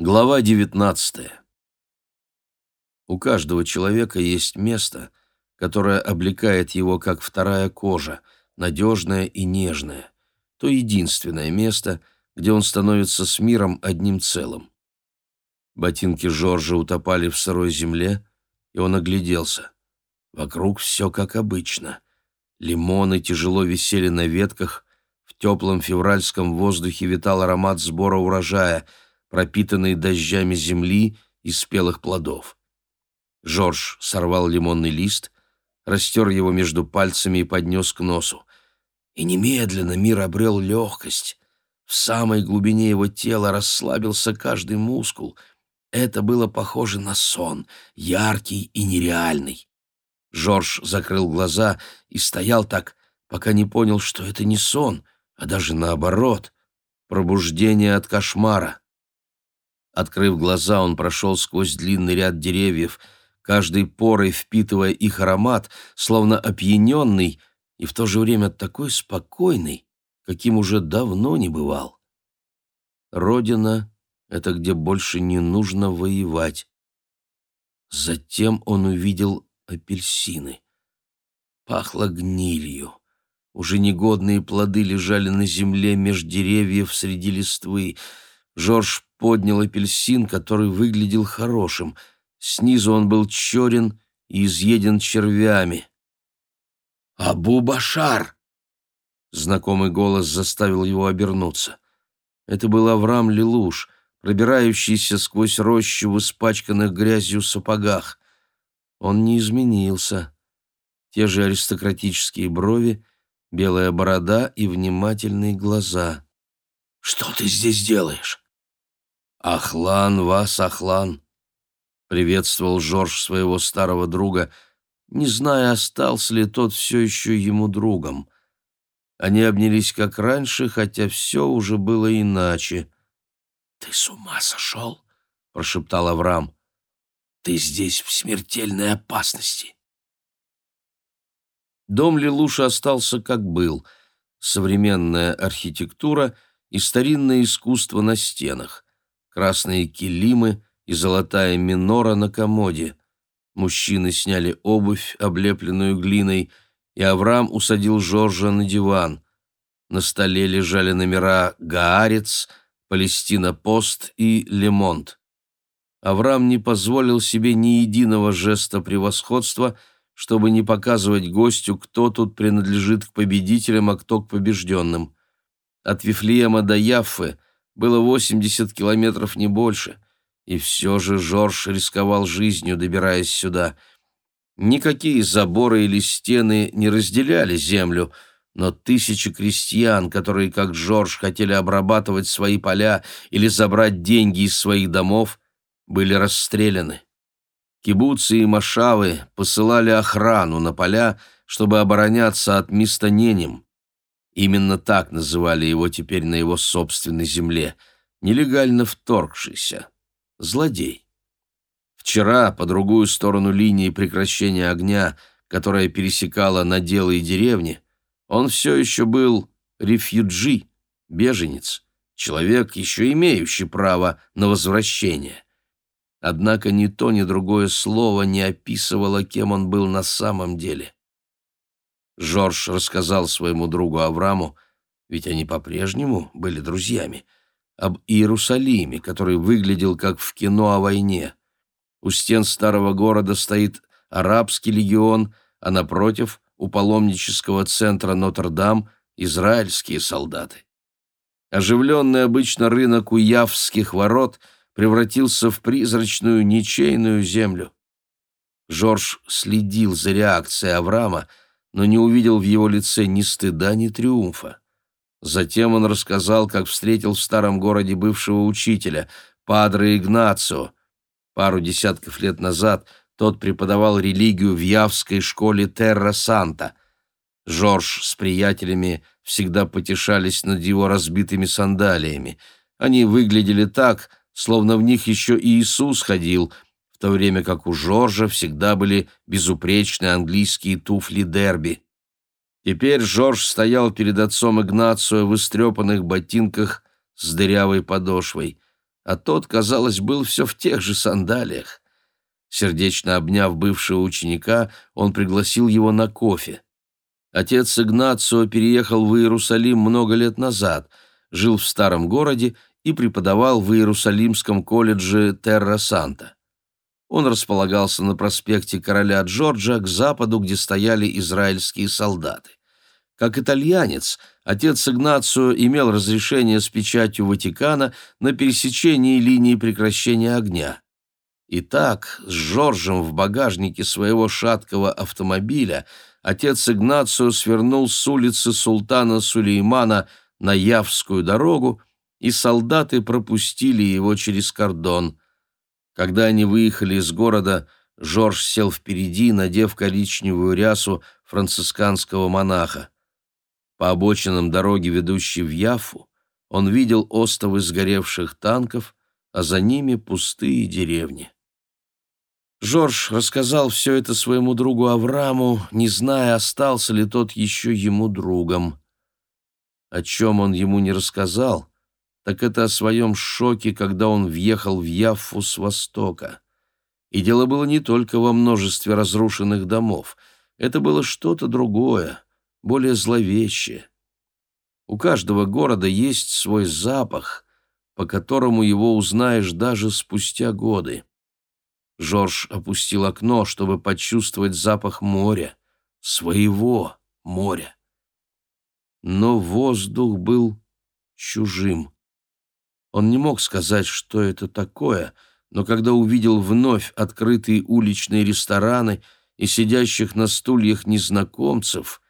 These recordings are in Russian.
Глава 19. У каждого человека есть место, которое облекает его как вторая кожа, надежное и нежное. То единственное место, где он становится с миром одним целым. Ботинки Жоржа утопали в сырой земле, и он огляделся. Вокруг все как обычно. Лимоны тяжело висели на ветках, в теплом февральском воздухе витал аромат сбора урожая — пропитанной дождями земли и спелых плодов. Жорж сорвал лимонный лист, растер его между пальцами и поднес к носу. И немедленно мир обрел легкость. В самой глубине его тела расслабился каждый мускул. Это было похоже на сон, яркий и нереальный. Жорж закрыл глаза и стоял так, пока не понял, что это не сон, а даже наоборот — пробуждение от кошмара. Открыв глаза, он прошел сквозь длинный ряд деревьев, каждой порой впитывая их аромат, словно опьяненный и в то же время такой спокойный, каким уже давно не бывал. Родина — это где больше не нужно воевать. Затем он увидел апельсины. Пахло гнилью. Уже негодные плоды лежали на земле меж деревьев среди листвы. Жорж поднял апельсин, который выглядел хорошим. Снизу он был черен и изъеден червями. «Абу-Башар!» Знакомый голос заставил его обернуться. Это был Авраам Лелуш, пробирающийся сквозь рощу в испачканных грязью сапогах. Он не изменился. Те же аристократические брови, белая борода и внимательные глаза. «Что ты здесь делаешь?» «Ахлан вас, Ахлан!» — приветствовал Жорж своего старого друга, не зная, остался ли тот все еще ему другом. Они обнялись как раньше, хотя все уже было иначе. «Ты с ума сошел?» — прошептал Авраам. «Ты здесь в смертельной опасности». Дом Лелуша остался как был. Современная архитектура и старинное искусство на стенах красные килимы и золотая минора на комоде. Мужчины сняли обувь, облепленную глиной, и Авраам усадил Жоржа на диван. На столе лежали номера «Гаарец», «Палестина-Пост» и «Лемонт». Авраам не позволил себе ни единого жеста превосходства, чтобы не показывать гостю, кто тут принадлежит к победителям, а кто к побежденным. От Вифлеема до Яффы было 80 километров, не больше. И все же Жорж рисковал жизнью, добираясь сюда. Никакие заборы или стены не разделяли землю, но тысячи крестьян, которые, как Жорж, хотели обрабатывать свои поля или забрать деньги из своих домов, были расстреляны. Кибуцы и машавы посылали охрану на поля, чтобы обороняться от мистоненем. Именно так называли его теперь на его собственной земле, нелегально вторгшийся. Злодей. Вчера, по другую сторону линии прекращения огня, которая пересекала наделы и деревни, он все еще был рефьюджи, беженец, человек, еще имеющий право на возвращение. Однако ни то, ни другое слово не описывало, кем он был на самом деле. Жорж рассказал своему другу Авраму, ведь они по-прежнему были друзьями, об Иерусалиме, который выглядел как в кино о войне. У стен старого города стоит арабский легион, а напротив, у паломнического центра Нотр-Дам, израильские солдаты. Оживленный обычно рынок у Явских ворот превратился в призрачную ничейную землю. Жорж следил за реакцией Авраама, но не увидел в его лице ни стыда, ни триумфа. Затем он рассказал, как встретил в старом городе бывшего учителя, Падре Игнацио. Пару десятков лет назад тот преподавал религию в Явской школе Терра-Санта. Жорж с приятелями всегда потешались над его разбитыми сандалиями. Они выглядели так, словно в них еще и Иисус ходил — то время как у Жоржа всегда были безупречные английские туфли дерби. Теперь Жорж стоял перед отцом Игнацио в истрепанных ботинках с дырявой подошвой. а тот, казалось, был все в тех же сандалиях. Сердечно обняв бывшего ученика, он пригласил его на кофе. Отец Игнацио переехал в Иерусалим много лет назад, жил в старом городе и преподавал в Иерусалимском колледже Терра-Санта. Он располагался на проспекте короля Джорджа к западу, где стояли израильские солдаты. Как итальянец, отец Игнацио имел разрешение с печатью Ватикана на пересечении линии прекращения огня. Итак, с Жоржем в багажнике своего шаткого автомобиля отец Игнацио свернул с улицы султана Сулеймана на Явскую дорогу, и солдаты пропустили его через кордон. Когда они выехали из города, Жорж сел впереди, надев коричневую рясу францисканского монаха. По обочинам дороги, ведущей в Яфу, он видел остовы сгоревших танков, а за ними пустые деревни. Жорж рассказал все это своему другу Авраму, не зная, остался ли тот еще ему другом. О чем он ему не рассказал, так это о своем шоке, когда он въехал в Яффу с востока. И дело было не только во множестве разрушенных домов. Это было что-то другое, более зловещее. У каждого города есть свой запах, по которому его узнаешь даже спустя годы. Жорж опустил окно, чтобы почувствовать запах моря, своего моря. Но воздух был чужим. Он не мог сказать, что это такое, но когда увидел вновь открытые уличные рестораны и сидящих на стульях незнакомцев,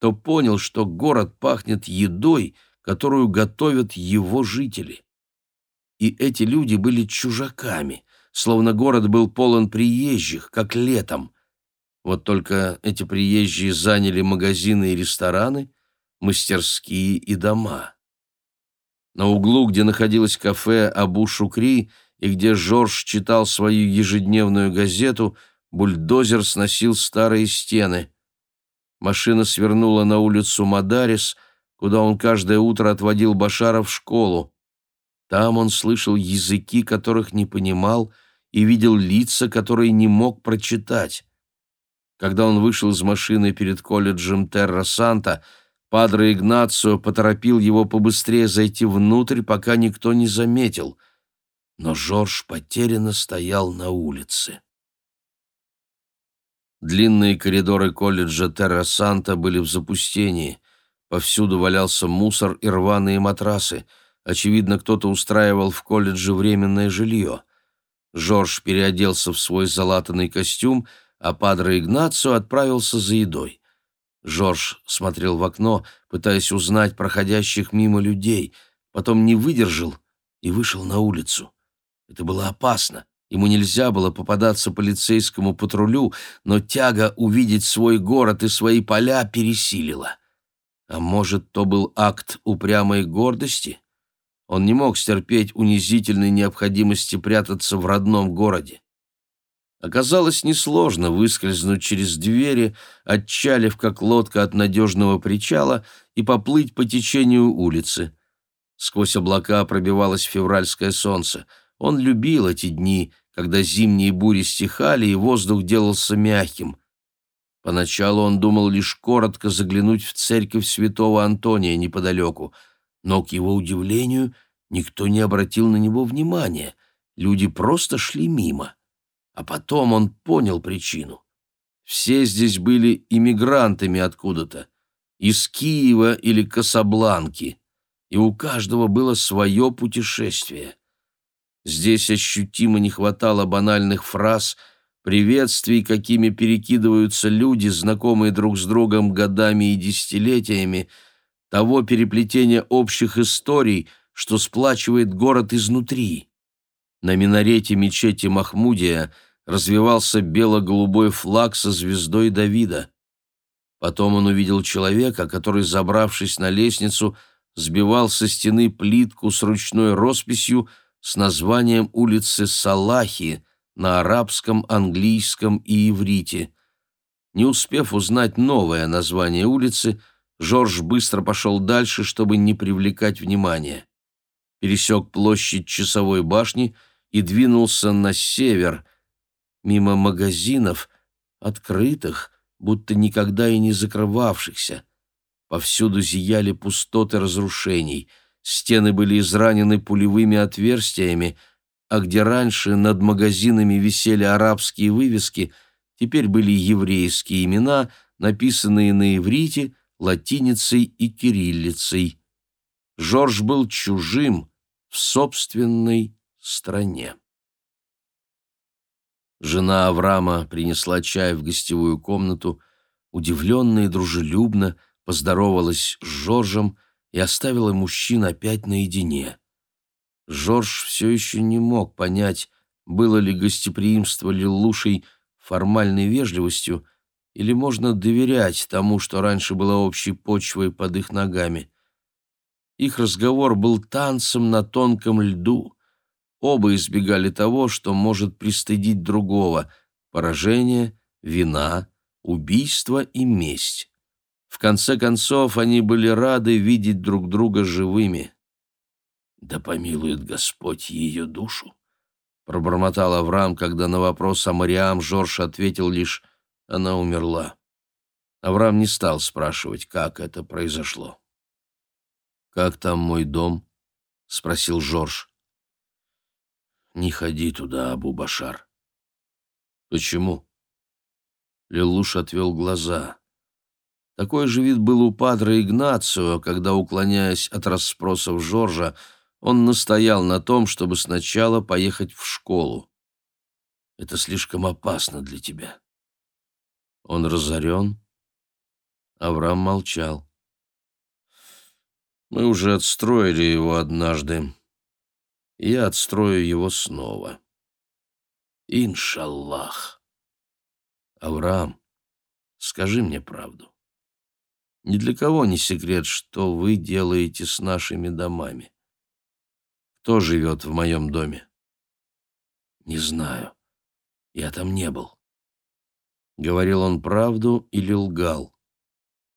то понял, что город пахнет едой, которую готовят его жители. И эти люди были чужаками, словно город был полон приезжих, как летом. Вот только эти приезжие заняли магазины и рестораны, мастерские и дома. На углу, где находилось кафе «Абу Шукри» и где Жорж читал свою ежедневную газету, бульдозер сносил старые стены. Машина свернула на улицу Мадарис, куда он каждое утро отводил Башара в школу. Там он слышал языки, которых не понимал, и видел лица, которые не мог прочитать. Когда он вышел из машины перед колледжем Терра-Санта, Падре Игнацио поторопил его побыстрее зайти внутрь, пока никто не заметил. Но Жорж потерянно стоял на улице. Длинные коридоры колледжа Терра-Санта были в запустении. Повсюду валялся мусор и рваные матрасы. Очевидно, кто-то устраивал в колледже временное жилье. Жорж переоделся в свой залатанный костюм, а Падре Игнацио отправился за едой. Жорж смотрел в окно, пытаясь узнать проходящих мимо людей, потом не выдержал и вышел на улицу. Это было опасно. Ему нельзя было попадаться полицейскому патрулю, но тяга увидеть свой город и свои поля пересилила. А может, то был акт упрямой гордости? Он не мог стерпеть унизительной необходимости прятаться в родном городе. Оказалось несложно выскользнуть через двери, отчалив как лодка от надежного причала, и поплыть по течению улицы. Сквозь облака пробивалось февральское солнце. Он любил эти дни, когда зимние бури стихали и воздух делался мягким. Поначалу он думал лишь коротко заглянуть в церковь святого Антония неподалеку — но, к его удивлению, никто не обратил на него внимания. Люди просто шли мимо. А потом он понял причину. Все здесь были иммигрантами откуда-то, из Киева или Касабланки, и у каждого было свое путешествие. Здесь ощутимо не хватало банальных фраз, приветствий, какими перекидываются люди, знакомые друг с другом годами и десятилетиями, того переплетения общих историй, что сплачивает город изнутри. На минарете мечети Махмудия развивался бело-голубой флаг со звездой Давида. Потом он увидел человека, который, забравшись на лестницу, сбивал со стены плитку с ручной росписью с названием улицы Салахи на арабском, английском и иврите. Не успев узнать новое название улицы, Жорж быстро пошел дальше, чтобы не привлекать внимания. пересек площадь часовой башни и двинулся на север, мимо магазинов, открытых, будто никогда и не закрывавшихся. Повсюду зияли пустоты разрушений, стены были изранены пулевыми отверстиями, а где раньше над магазинами висели арабские вывески, теперь были еврейские имена, написанные на иврите, латиницей и кириллицей. Жорж был чужим в собственной стране. Жена Авраама принесла чай в гостевую комнату, удивленно и дружелюбно поздоровалась с Жоржем и оставила мужчин опять наедине. Жорж все еще не мог понять, было ли гостеприимство Лилушей формальной вежливостью, или можно доверять тому, что раньше было общей почвой под их ногами. Их разговор был танцем на тонком льду. Оба избегали того, что может пристыдить другого — поражение, вина, убийство и месть. В конце концов, они были рады видеть друг друга живыми. «Да помилует Господь ее душу!» — пробормотал Авраам, когда на вопрос о Мариам Жорж ответил лишь «она умерла». Авраам не стал спрашивать, как это произошло. «Как там мой дом?» — спросил Жорж. «Не ходи туда, Абу-Башар». «Почему?» Лелуш отвел глаза. Такой же вид был у падра Игнацио, когда, уклоняясь от расспросов Жоржа, он настоял на том, чтобы сначала поехать в школу. «Это слишком опасно для тебя». «Он разорен?» Авраам молчал. «Мы уже отстроили его однажды. Я отстрою его снова. Иншаллах. Авраам, скажи мне правду. Ни для кого не секрет, что вы делаете с нашими домами. Кто живет в моем доме? Не знаю. Я там не был. Говорил он правду или лгал?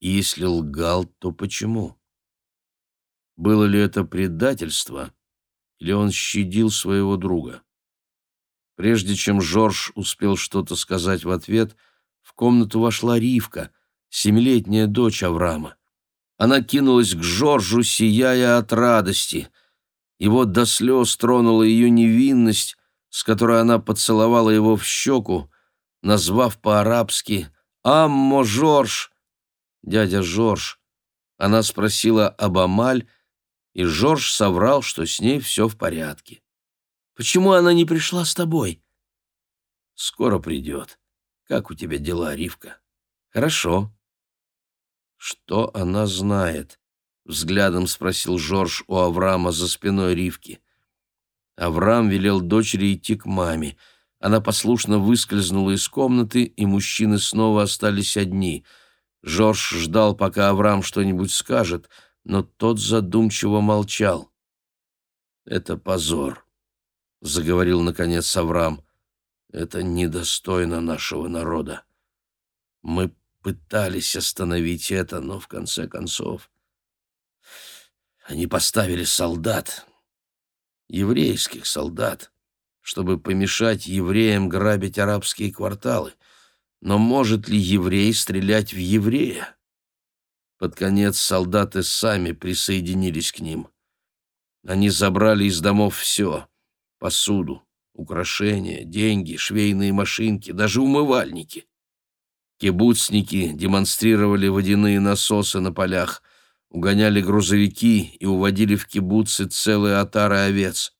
И если лгал, то почему? Было ли это предательство, или он щадил своего друга? Прежде чем Жорж успел что-то сказать в ответ, в комнату вошла Ривка — семилетняя дочь Авраама. Она кинулась к Жоржу, сияя от радости. Вот до слез тронула ее невинность, с которой она поцеловала его в щеку, назвав по-арабски «Аммо Жорж!» «Дядя Жорж!» Она спросила об Амаль, и Жорж соврал, что с ней все в порядке. «Почему она не пришла с тобой?» «Скоро придет. Как у тебя дела, Ривка?» «Хорошо. «Что она знает?» — взглядом спросил Жорж у Авраама за спиной Ривки. Авраам велел дочери идти к маме. Она послушно выскользнула из комнаты, и мужчины снова остались одни. Жорж ждал, пока Авраам что-нибудь скажет, но тот задумчиво молчал. «Это позор», — заговорил, наконец, Авраам. «Это недостойно нашего народа. Мы пытались остановить это, но в конце концов они поставили солдат, еврейских солдат, чтобы помешать евреям грабить арабские кварталы. Но может ли еврей стрелять в еврея? Под конец солдаты сами присоединились к ним. Они забрали из домов все — посуду, украшения, деньги, швейные машинки, даже умывальники. Кибуцники демонстрировали водяные насосы на полях, угоняли грузовики и уводили в кибуцы целые отары овец.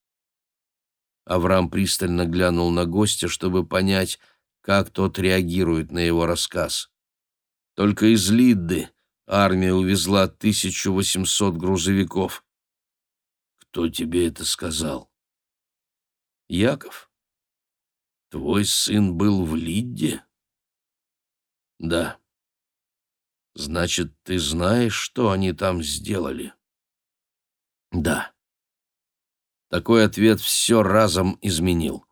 Авраам пристально глянул на гостя, чтобы понять, как тот реагирует на его рассказ. Только из Лидды армия увезла 1800 грузовиков. Кто тебе это сказал? Яков. Твой сын был в Лидде? Да. Значит, ты знаешь, что они там сделали? Да. Такой ответ все разом изменил.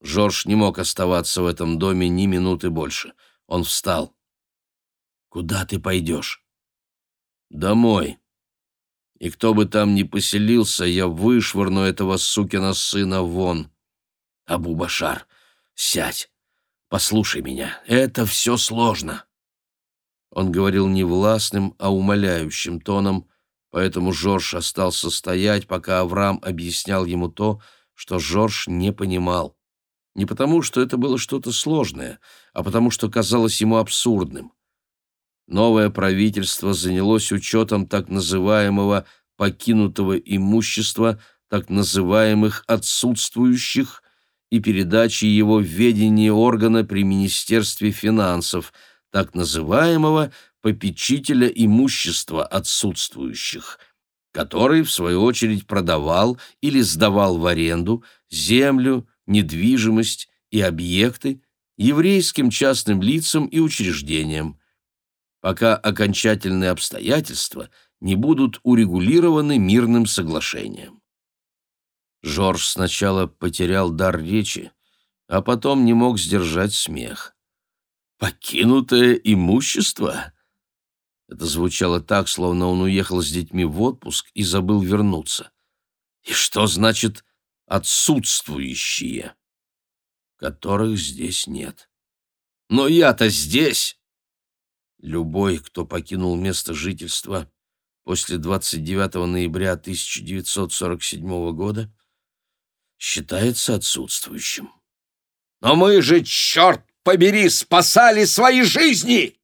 Жорж не мог оставаться в этом доме ни минуты больше. Он встал. «Куда ты пойдешь?» «Домой. И кто бы там ни поселился, я вышвырну этого сукина сына вон. Абу-Башар, сядь, послушай меня, это все сложно. Он говорил не властным, а умоляющим тоном, поэтому Жорж остался стоять, пока Авраам объяснял ему то, что Жорж не понимал. Не потому, что это было что-то сложное, а потому, что казалось ему абсурдным. Новое правительство занялось учетом так называемого покинутого имущества, так называемых отсутствующих, и передачей его в ведение органа при Министерстве финансов, так называемого попечителя имущества отсутствующих, который, в свою очередь, продавал или сдавал в аренду землю, недвижимость и объекты еврейским частным лицам и учреждениям, пока окончательные обстоятельства не будут урегулированы мирным соглашением. Жорж сначала потерял дар речи, а потом не мог сдержать смех. «Покинутое имущество?» Это звучало так, словно он уехал с детьми в отпуск и забыл вернуться. «И что значит «отсутствующие», которых здесь нет?» «Но я-то здесь!» Любой, кто покинул место жительства после 29 ноября 1947 года, считается отсутствующим. «Но мы же, черт побери, спасали свои жизни!»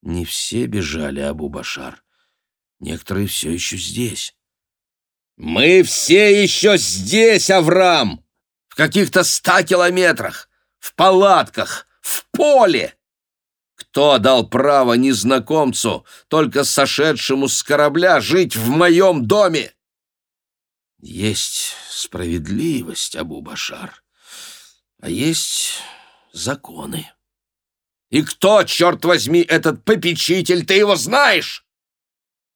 Не все бежали, Абу-Башар. Некоторые все еще здесь. «Мы все еще здесь, Авраам! В каких-то ста километрах, в палатках, в поле!» Кто дал право незнакомцу, только сошедшему с корабля, жить в моем доме? Есть справедливость, Абу-Башар, а есть законы. И кто, черт возьми, этот попечитель, ты его знаешь?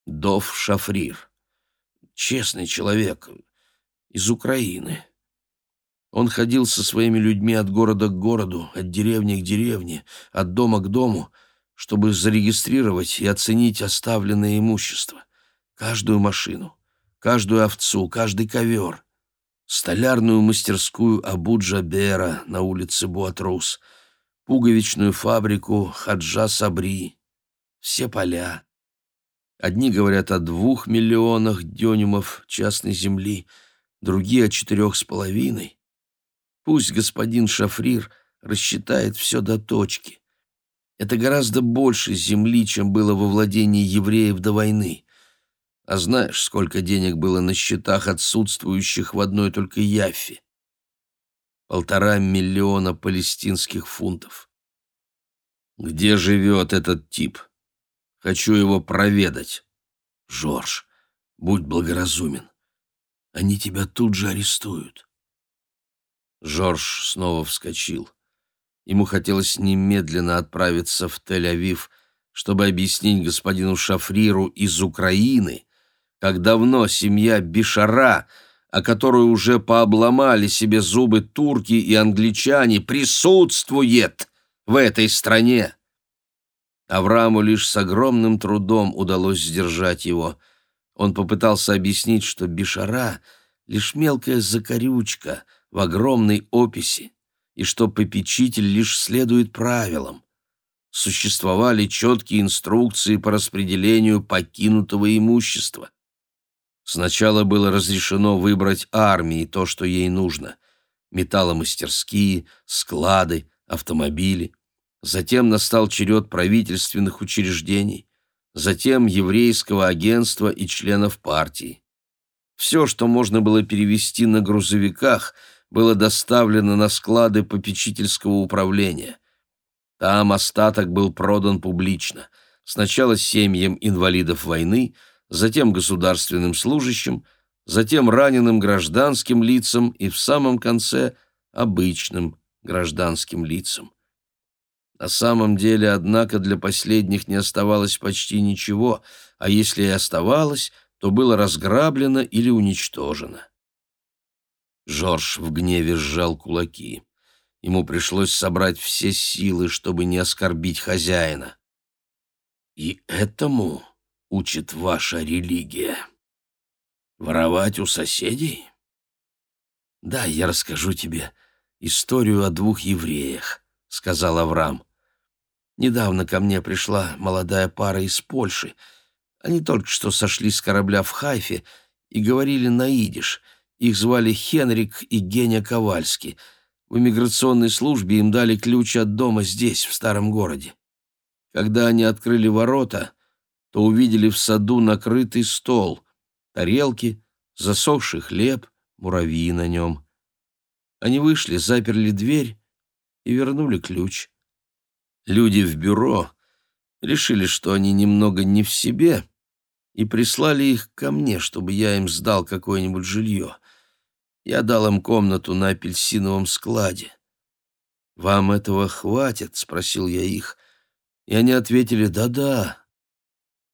Дов Шафрир. Честный человек из Украины. Он ходил со своими людьми от города к городу, от деревни к деревне, от дома к дому, чтобы зарегистрировать и оценить оставленное имущество. Каждую машину, каждую овцу, каждый ковер. Столярную мастерскую Абуджа-Бера на улице Буатрус, пуговичную фабрику Хаджа Сабри. Все поля. Одни говорят о двух миллионах дюймов частной земли, другие о четырех с половиной. Пусть господин Шафрир рассчитает все до точки. Это гораздо больше земли, чем было во владении евреев до войны. А знаешь, сколько денег было на счетах отсутствующих в одной только Яффе? Полтора миллиона палестинских фунтов. Где живет этот тип? Хочу его проведать. Жорж, будь благоразумен. Они тебя тут же арестуют. Жорж снова вскочил. Ему хотелось немедленно отправиться в Тель-Авив, чтобы объяснить господину Шафриру из Украины, как давно семья Бишара, о которой уже пообломали себе зубы турки и англичане, присутствует в этой стране. Аврааму лишь с огромным трудом удалось сдержать его. Он попытался объяснить, что Бишара — лишь мелкая закорючка — в огромной описи, и что попечитель лишь следует правилам. Существовали четкие инструкции по распределению покинутого имущества. Сначала было разрешено выбрать армии то, что ей нужно – металломастерские, склады, автомобили. Затем настал черед правительственных учреждений, затем еврейского агентства и членов партии. Все, что можно было перевести на грузовиках – было доставлено на склады попечительского управления. Там остаток был продан публично. Сначала семьям инвалидов войны, затем государственным служащим, затем раненым гражданским лицам и в самом конце обычным гражданским лицам. На самом деле, однако, для последних не оставалось почти ничего, а если и оставалось, то было разграблено или уничтожено. Жорж в гневе сжал кулаки. Ему пришлось собрать все силы, чтобы не оскорбить хозяина. «И этому учит ваша религия», Воровать у соседей? Да, я расскажу тебе историю о двух евреях, сказал Авраам. Недавно ко мне пришла молодая пара из Польши. Они только что сошли с корабля в Хайфе и говорили на идиш. Их звали Хенрик и Геня Ковальский. В иммиграционной службе им дали ключ от дома здесь, в старом городе. Когда они открыли ворота, то увидели в саду накрытый стол, тарелки, засохший хлеб, муравьи на нем. Они вышли, заперли дверь и вернули ключ. Люди в бюро решили, что они немного не в себе, и прислали их ко мне, чтобы я им сдал какое-нибудь жилье. Я дал им комнату на апельсиновом складе. «Вам этого хватит?» — спросил я их. И они ответили «да-да».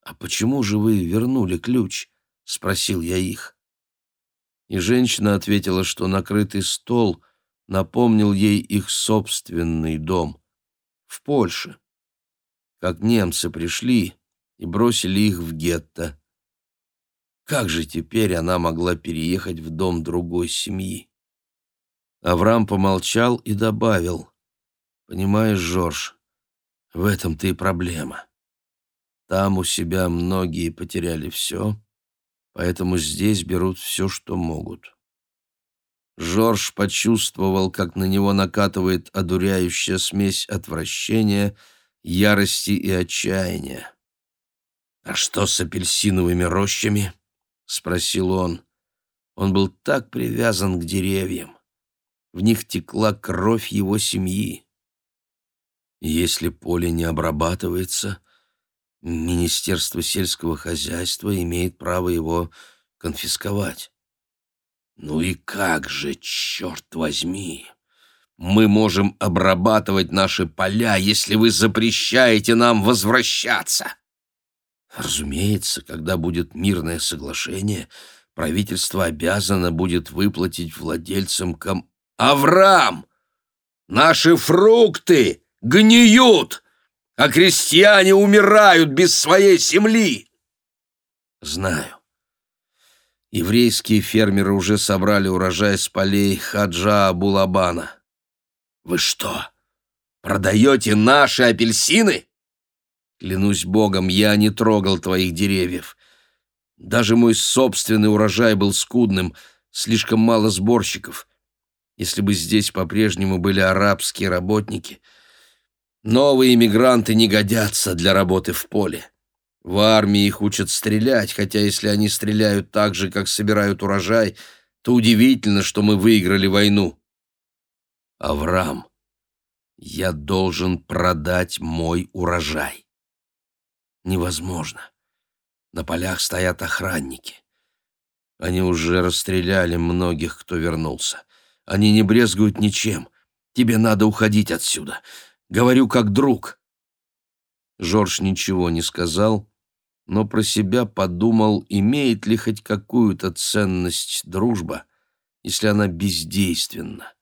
«А почему же вы вернули ключ?» — спросил я их. И женщина ответила, что накрытый стол напомнил ей их собственный дом в Польше. Как немцы пришли и бросили их в гетто. Как же теперь она могла переехать в дом другой семьи? Авраам помолчал и добавил. «Понимаешь, Жорж, в этом-то и проблема. Там у себя многие потеряли все, поэтому здесь берут все, что могут. Жорж почувствовал, как на него накатывает одуряющая смесь отвращения, ярости и отчаяния. «А что с апельсиновыми рощами?» — спросил он. Он был так привязан к деревьям. В них текла кровь его семьи. Если поле не обрабатывается, Министерство сельского хозяйства имеет право его конфисковать. Ну и как же, черт возьми! Мы можем обрабатывать наши поля, если вы запрещаете нам возвращаться. Разумеется, когда будет мирное соглашение, правительство обязано будет выплатить владельцам ком... Авраам! Наши фрукты гниют! а крестьяне умирают без своей земли. Знаю. Еврейские фермеры уже собрали урожай с полей Хаджа Абулабана. Вы что, продаете наши апельсины? Клянусь богом, я не трогал твоих деревьев. Даже мой собственный урожай был скудным, слишком мало сборщиков. Если бы здесь по-прежнему были арабские работники — Новые иммигранты не годятся для работы в поле. В армии их учат стрелять, хотя если они стреляют так же, как собирают урожай, то удивительно, что мы выиграли войну. Авраам, я должен продать мой урожай. Невозможно. На полях стоят охранники. Они уже расстреляли многих, кто вернулся. Они не брезгуют ничем. Тебе надо уходить отсюда. Говорю как друг». Жорж ничего не сказал, но про себя подумал, имеет ли хоть какую-то ценность дружба, если она бездейственна.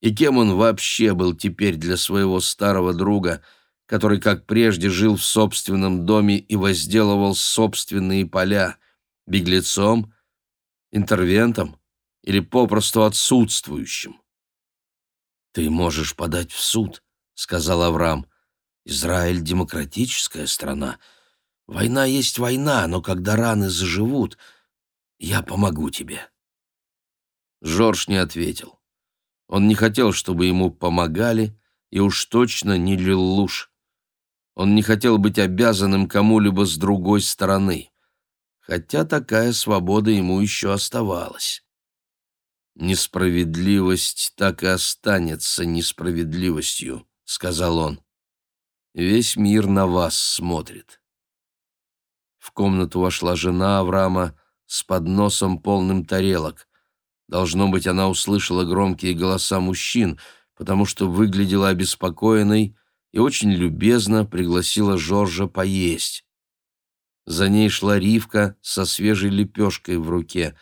И кем он вообще был теперь для своего старого друга, который, как прежде, жил в собственном доме и возделывал собственные поля, беглецом, интервентом или попросту отсутствующим? Ты можешь подать в суд, сказал Авраам. Израиль — демократическая страна. Война есть война, но когда раны заживут, я помогу тебе. Жорж не ответил. Он не хотел, чтобы ему помогали, и уж точно не лил луж. Он не хотел быть обязанным кому-либо с другой стороны, хотя такая свобода ему еще оставалась. Несправедливость так и останется несправедливостью сказал он. Весь мир на вас смотрит. В комнату вошла жена Авраама с подносом полным тарелок. Должно быть, она услышала громкие голоса мужчин, потому что выглядела обеспокоенной и очень любезно пригласила Жоржа поесть. За ней шла Ривка со свежей лепешкой в руке.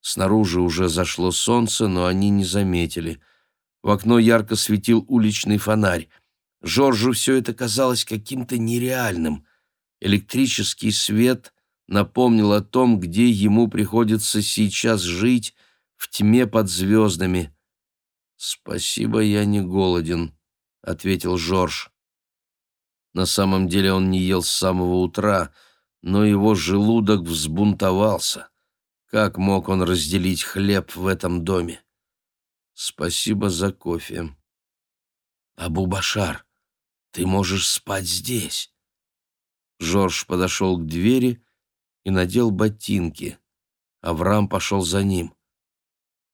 Снаружи уже зашло солнце, но они не заметили — в окно ярко светил уличный фонарь. Жоржу все это казалось каким-то нереальным. Электрический свет напомнил о том, где ему приходится сейчас жить в тьме под звездами. «Спасибо, я не голоден», — ответил Жорж. На самом деле он не ел с самого утра, но его желудок взбунтовался. Как мог он разделить хлеб в этом доме? «Спасибо за кофе». «Абу-Башар, ты можешь спать здесь». Жорж подошел к двери и надел ботинки. Авраам пошел за ним.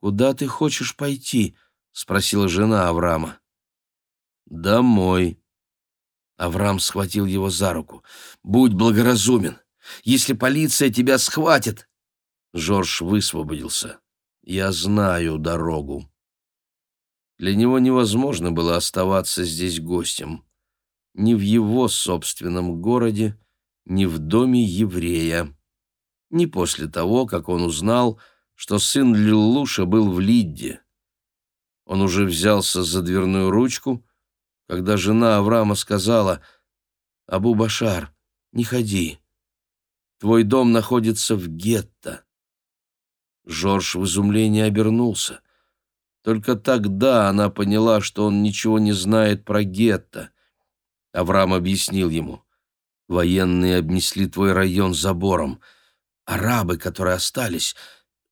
«Куда ты хочешь пойти?» — спросила жена Авраама. «Домой». Авраам схватил его за руку. «Будь благоразумен. Если полиция тебя схватит...» Жорж высвободился. «Я знаю дорогу». Для него невозможно было оставаться здесь гостем. Ни в его собственном городе, ни в доме еврея. Ни после того, как он узнал, что сын Лиллуша был в Лидде. Он уже взялся за дверную ручку, когда жена Авраама сказала, «Абу Башар, не ходи. Твой дом находится в гетто». Жорж в изумлении обернулся. Только тогда она поняла, что он ничего не знает про гетто. Авраам объяснил ему. «Военные обнесли твой район забором. Арабы, которые остались,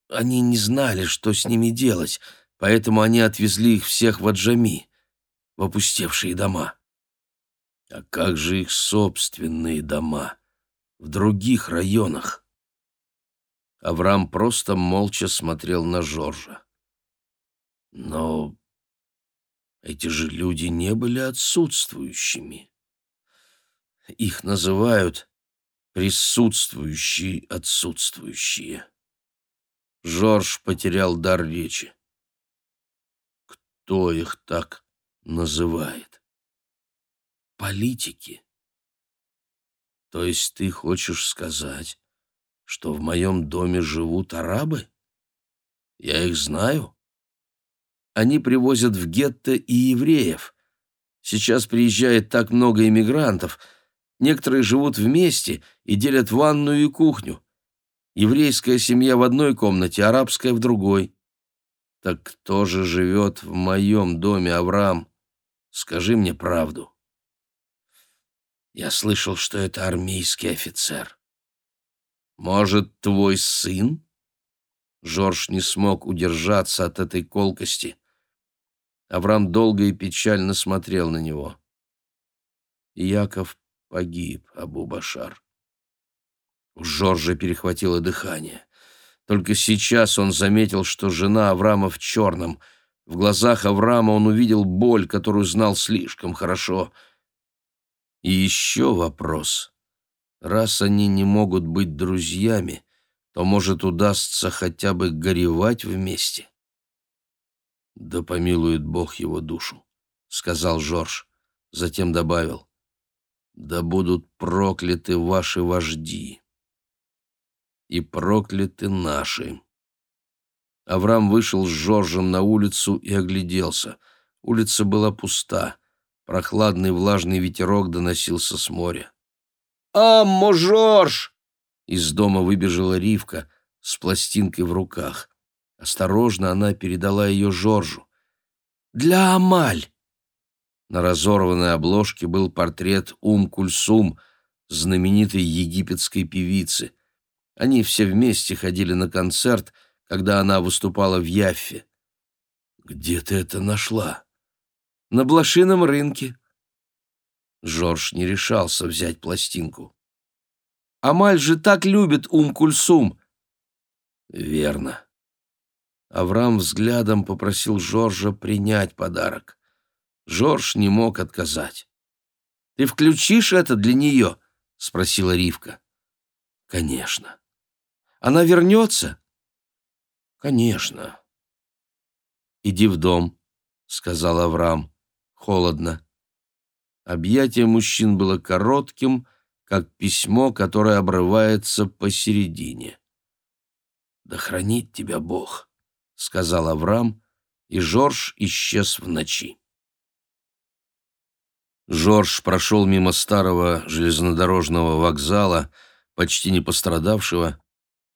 они не знали, что с ними делать, поэтому они отвезли их всех в Аджами, в опустевшие дома». «А как же их собственные дома? В других районах?» Авраам просто молча смотрел на Жоржа. Но эти же люди не были отсутствующими. Их называют присутствующие отсутствующие. Жорж потерял дар речи. Кто их так называет? Политики. То есть ты хочешь сказать, что в моем доме живут арабы? Я их знаю? Они привозят в гетто и евреев. Сейчас приезжает так много иммигрантов. Некоторые живут вместе и делят ванную и кухню. Еврейская семья в одной комнате, арабская в другой. Так кто же живет в моем доме, Авраам? Скажи мне правду. Я слышал, что это армейский офицер. Может, твой сын? Жорж не смог удержаться от этой колкости. Авраам долго и печально смотрел на него. Яков погиб, Абу-Башар. У Жоржа перехватило дыхание. Только сейчас он заметил, что жена Авраама в черном. В глазах Авраама он увидел боль, которую знал слишком хорошо. И еще вопрос. Раз они не могут быть друзьями, то, может, удастся хотя бы горевать вместе. «Да помилует Бог его душу», — сказал Жорж, затем добавил, «Да будут прокляты ваши вожди и прокляты наши». Авраам вышел с Жоржем на улицу и огляделся. Улица была пуста. Прохладный влажный ветерок доносился с моря. «Аммо, Жорж!» Из дома выбежала Ривка с пластинкой в руках. Осторожно она передала ее Жоржу. «Для Амаль!» На разорванной обложке был портрет Ум-Кульсум, знаменитой египетской певицы. Они все вместе ходили на концерт, когда она выступала в Яффе. «Где ты это нашла?» «На блошином рынке». Жорж не решался взять пластинку. «Амаль же так любит Ум-Кульсум!» «Верно. Авраам взглядом попросил Жоржа принять подарок. Жорж не мог отказать. «Ты включишь это для нее?» — спросила Ривка. «Конечно». «Она вернется?» «Конечно». «Иди в дом», — сказал Авраам. «Холодно». Объятие мужчин было коротким, как письмо, которое обрывается посередине. «Да хранит тебя Бог», — сказал Авраам, и Жорж исчез в ночи. Жорж прошел мимо старого железнодорожного вокзала, почти не пострадавшего,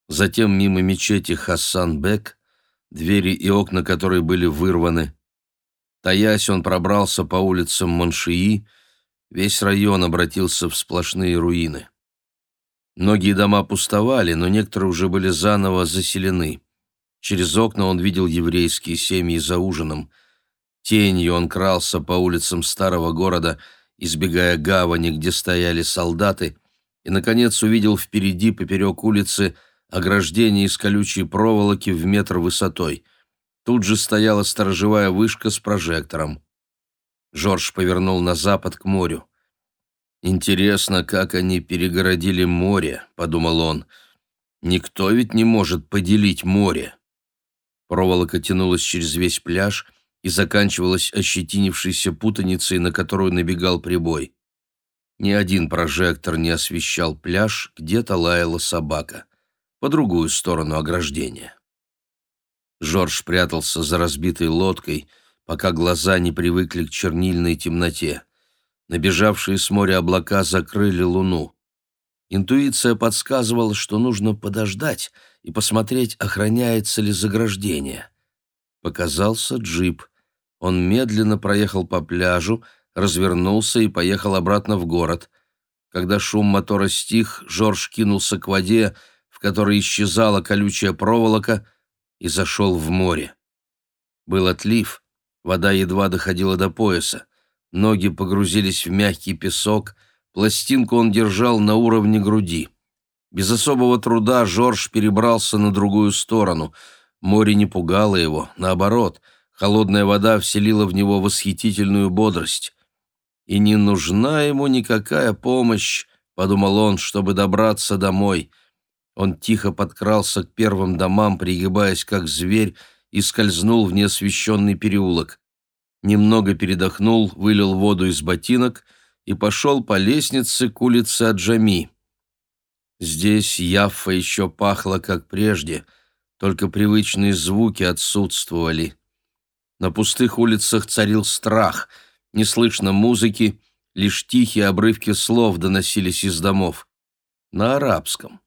затем мимо мечети Хасан-бек, двери и окна которой были вырваны. Таясь, он пробрался по улицам Моншии, весь район обратился в сплошные руины. Многие дома пустовали, но некоторые уже были заново заселены. Через окна он видел еврейские семьи за ужином. Тенью он крался по улицам старого города, избегая гавани, где стояли солдаты, и, наконец, увидел впереди, поперек улицы, ограждение из колючей проволоки в метр высотой. Тут же стояла сторожевая вышка с прожектором. Жорж повернул на запад к морю. «Интересно, как они перегородили море», — подумал он. «Никто ведь не может поделить море». Проволока тянулась через весь пляж и заканчивалась ощетинившейся путаницей, на которую набегал прибой. Ни один прожектор не освещал пляж, где-то лаяла собака, по другую сторону ограждения. Жорж прятался за разбитой лодкой, пока глаза не привыкли к чернильной темноте. Набежавшие с моря облака закрыли луну. Интуиция подсказывала, что нужно подождать и посмотреть, охраняется ли заграждение. Показался джип. Он медленно проехал по пляжу, развернулся и поехал обратно в город. Когда шум мотора стих, Жорж кинулся к воде, которой исчезала колючая проволока, и зашел в море. Был отлив, вода едва доходила до пояса. Ноги погрузились в мягкий песок, пластинку он держал на уровне груди. Без особого труда Жорж перебрался на другую сторону. Море не пугало его, наоборот, холодная вода вселила в него восхитительную бодрость. «И не нужна ему никакая помощь», — подумал он, — «чтобы добраться домой». Он тихо подкрался к первым домам, пригибаясь как зверь, и скользнул в неосвещенный переулок немного передохнул, вылил воду из ботинок и пошел по лестнице к улице Аджами. Здесь Яффа еще пахла, как прежде, только привычные звуки отсутствовали. На пустых улицах царил страх, не слышно музыки, лишь тихие обрывки слов доносились из домов. На арабском.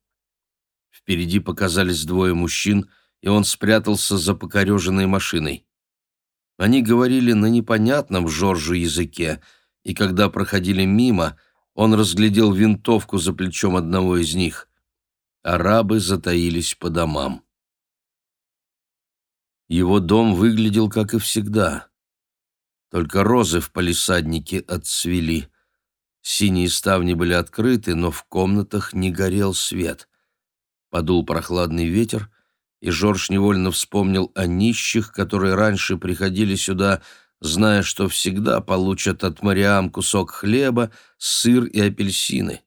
Впереди показались двое мужчин, и он спрятался за покореженной машиной. Они говорили на непонятном Жоржу языке, и когда проходили мимо, он разглядел винтовку за плечом одного из них. Арабы затаились по домам. Его дом выглядел, как и всегда. Только розы в палисаднике отцвели. Синие ставни были открыты, но в комнатах не горел свет. Подул прохладный ветер, и Жорж невольно вспомнил о нищих, которые раньше приходили сюда, зная, что всегда получат от Мариам кусок хлеба, сыр и апельсины.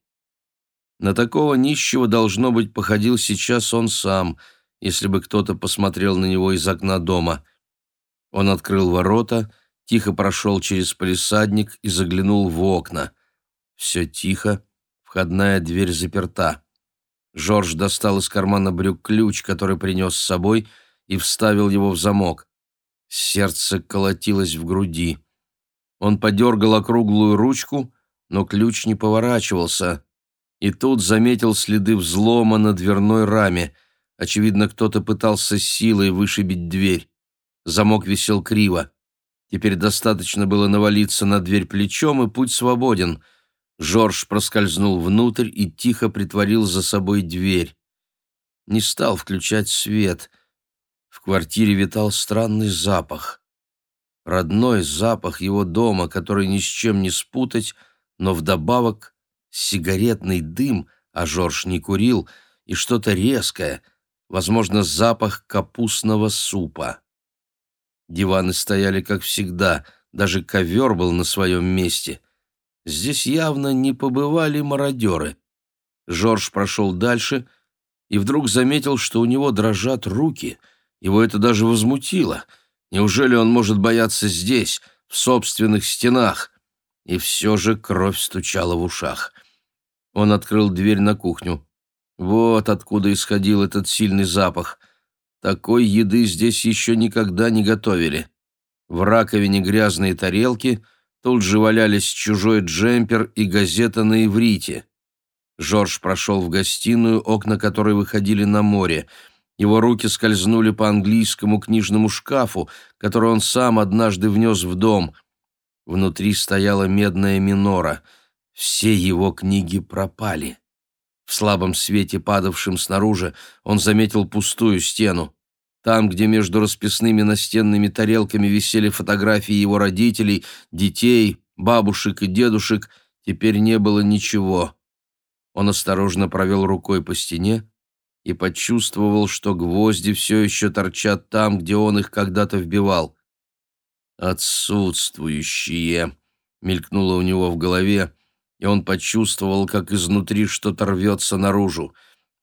На такого нищего, должно быть, походил сейчас он сам, если бы кто-то посмотрел на него из окна дома. Он открыл ворота, тихо прошел через палисадник и заглянул в окна. Все тихо, входная дверь заперта. Жорж достал из кармана брюк ключ, который принес с собой, и вставил его в замок. Сердце колотилось в груди. Он подергал округлую ручку, но ключ не поворачивался. И тут заметил следы взлома на дверной раме. Очевидно, кто-то пытался силой вышибить дверь. Замок висел криво. Теперь достаточно было навалиться на дверь плечом, и путь свободен — Жорж проскользнул внутрь и тихо притворил за собой дверь. Не стал включать свет. В квартире витал странный запах. Родной запах его дома, который ни с чем не спутать, но вдобавок сигаретный дым, а Жорж не курил, и что-то резкое, возможно, запах капустного супа. Диваны стояли как всегда, даже ковер был на своем месте — Здесь явно не побывали мародеры. Жорж прошел дальше и вдруг заметил, что у него дрожат руки. Его это даже возмутило. Неужели он может бояться здесь, в собственных стенах? И все же кровь стучала в ушах. Он открыл дверь на кухню. Вот откуда исходил этот сильный запах. Такой еды здесь еще никогда не готовили. В раковине грязные тарелки — Тут же валялись чужой джемпер и газета на иврите. Жорж прошел в гостиную, окна которой выходили на море. Его руки скользнули по английскому книжному шкафу, который он сам однажды внес в дом. Внутри стояла медная минора. Все его книги пропали. В слабом свете, падавшем снаружи, он заметил пустую стену. Там, где между расписными настенными тарелками висели фотографии его родителей, детей, бабушек и дедушек, теперь не было ничего. Он осторожно провел рукой по стене и почувствовал, что гвозди все еще торчат там, где он их когда-то вбивал. «Отсутствующие», — мелькнуло у него в голове, и он почувствовал, как изнутри что-то рвется наружу.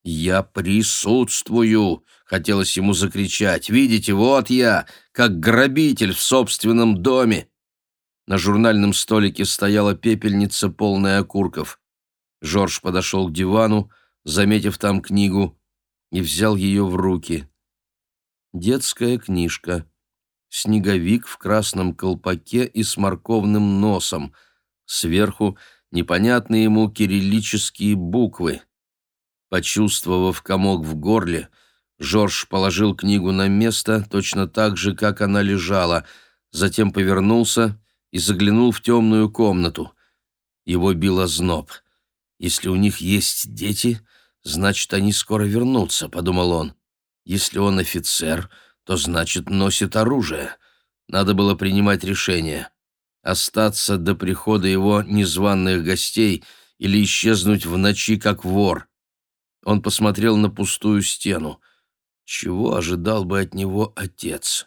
«Я присутствую!» — хотелось ему закричать. «Видите, вот я, как грабитель в собственном доме!» На журнальном столике стояла пепельница, полная окурков. Жорж подошел к дивану, заметив там книгу, и взял ее в руки. Детская книжка. Снеговик в красном колпаке и с морковным носом. Сверху непонятные ему кириллические буквы. Почувствовав комок в горле, Жорж положил книгу на место, точно так же, как она лежала, затем повернулся и заглянул в темную комнату. Его било зноб — если у них есть дети, значит, они скоро вернутся, подумал он. Если он офицер, то значит, носит оружие. Надо было принимать решение. Остаться до прихода его незваных гостей или исчезнуть в ночи, как вор. Он посмотрел на пустую стену. Чего ожидал бы от него отец?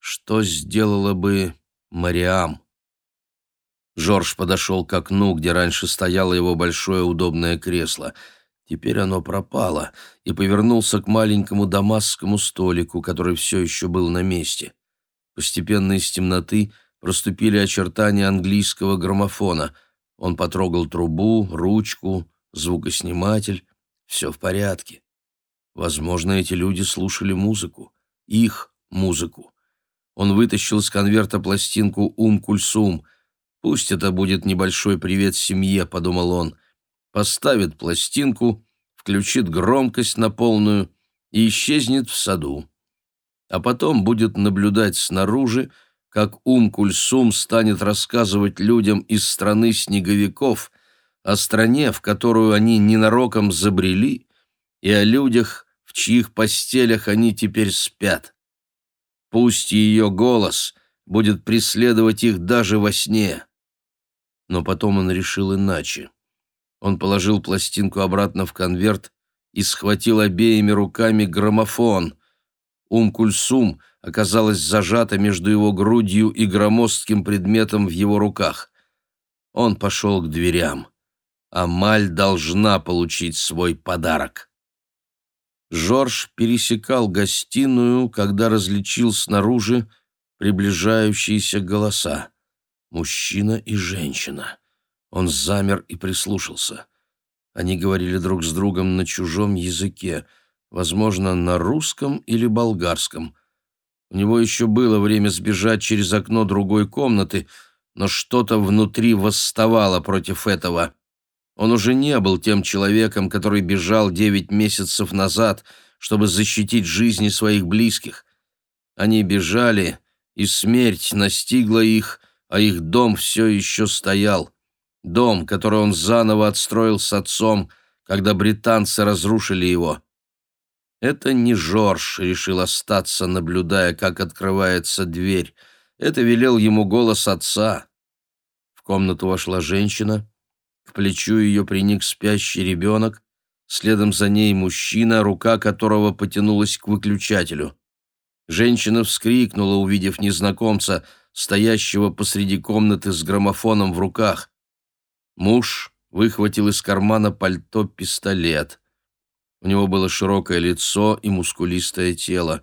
Что сделала бы Мариам? Жорж подошел к окну, где раньше стояло его большое удобное кресло. Теперь оно пропало, и повернулся к маленькому дамасскому столику, который все еще был на месте. Постепенно из темноты проступили очертания английского граммофона. Он потрогал трубу, ручку, звукосниматель. Все в порядке. Возможно, эти люди слушали музыку. Их музыку. Он вытащил из конверта пластинку «Ум-Кульсум», Пусть это будет небольшой привет семье, подумал он. Поставит пластинку, включит громкость на полную и исчезнет в саду. А потом будет наблюдать снаружи, как Ум-Кульсум станет рассказывать людям из страны снеговиков о стране, в которую они ненароком забрели, и о людях, в чьих постелях они теперь спят. Пусть ее голос будет преследовать их даже во сне но потом он решил иначе. Он положил пластинку обратно в конверт и схватил обеими руками граммофон. Ум-Кульсум оказалась зажата между его грудью и громоздким предметом в его руках. Он пошел к дверям. Амаль должна получить свой подарок. Жорж пересекал гостиную, когда различил снаружи приближающиеся голоса мужчина и женщина. Он замер и прислушался. Они говорили друг с другом на чужом языке, возможно, на русском или болгарском. У него еще было время сбежать через окно другой комнаты, но что-то внутри восставало против этого. Он уже не был тем человеком, который бежал девять месяцев назад, чтобы защитить жизни своих близких. Они бежали, и смерть настигла их, а их дом все еще стоял. Дом, который он заново отстроил с отцом, когда британцы разрушили его. Это не Жорж решил остаться, наблюдая, как открывается дверь. Это велел ему голос отца. В комнату вошла женщина. К плечу ее приник спящий ребенок. Следом за ней мужчина, рука которого потянулась к выключателю. Женщина вскрикнула, увидев незнакомца — стоящего посреди комнаты с граммофоном в руках. Муж выхватил из кармана пальто пистолет. У него было широкое лицо и мускулистое тело.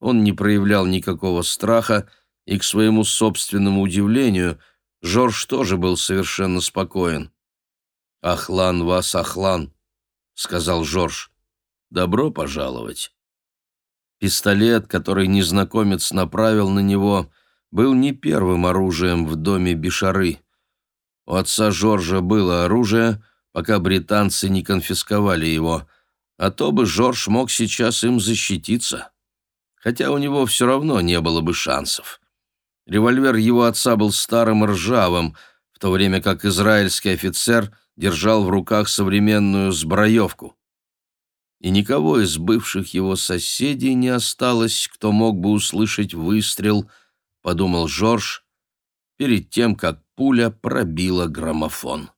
Он не проявлял никакого страха, и, к своему собственному удивлению, Жорж тоже был совершенно спокоен. «Ахлан вас, Ахлан», — сказал Жорж. «Добро пожаловать». Пистолет, который незнакомец направил на него, был не первым оружием в доме Бишары. У отца Жоржа было оружие, пока британцы не конфисковали его, а то бы Жорж мог сейчас им защититься. Хотя у него все равно не было бы шансов. Револьвер его отца был старым ржавым, в то время как израильский офицер держал в руках современную сброевку. И никого из бывших его соседей не осталось, кто мог бы услышать выстрел, подумал Жорж, перед тем, как пуля пробила граммофон.